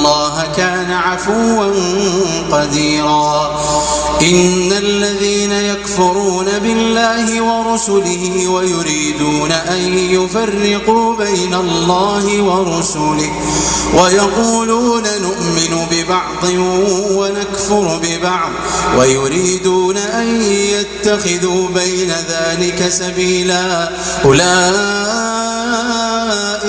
الله كان عفوا قديرا. إن الذين يكفرون بالله ورسله ويريدون أن يفرقوا بين الله ورسله ويقولون نؤمن ببعض ونكفر ببعض ويريدون أن يتخذوا بين ذلك سبيلا. أولئك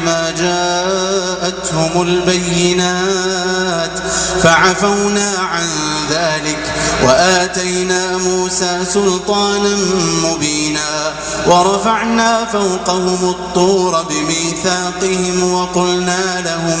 ما جاءتهم البينات فعفونا عن ذلك وآتينا موسى سلطانا مبينا ورفعنا فوقهم الطور بميثاقهم وقلنا لهم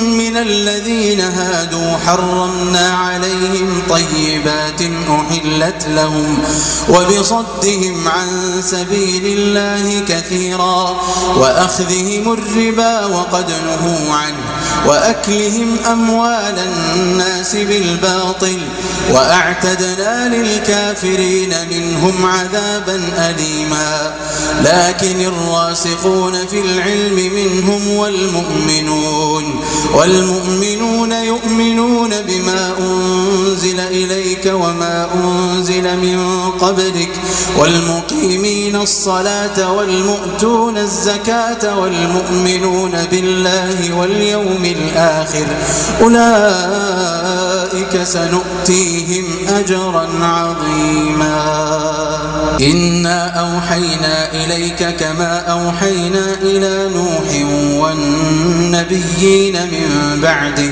الذين هادوا حرمنا عليهم طيبات أحلت لهم وبصدهم عن سبيل الله كثيرا وأخذهم الربا وقد نهوا عنه وأكلهم أموال الناس بالباطل وأعتدنا للكافرين منهم عذابا أليما. لكن الراسخون في العلم منهم والمؤمنون والمؤمنون يؤمنون بما أنزل إليك وما أنزل من قبلك والمقيمين الصلاة والمؤتون الزكاة والمؤمنون بالله واليوم الآخر أولئك سنؤتيهم أجرا عظيما إنا أوحينا إليك كما أوحينا إلى نوح والنبيين من بعده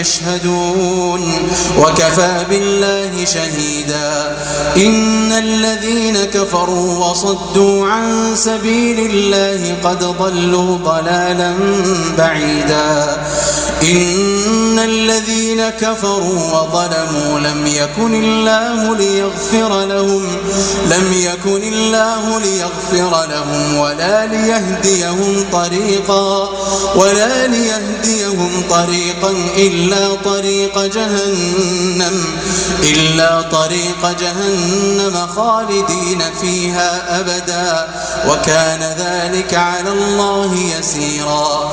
يشهدون. وكفى بالله شهيدا. إن الذين كفروا وصدوا عن سبيل الله قد ضلوا ضلالا بعيدا. إن الذين كفروا وظلموا لم يكن الله ليغفر لهم لم يكن الله ليغفر لهم ولا ليهديهم طريقا ولا ليهديهم طريقا إلا طريق جهنم إلا طريق جهنم خالدين فيها أبدا وكان ذلك على الله يسيرا.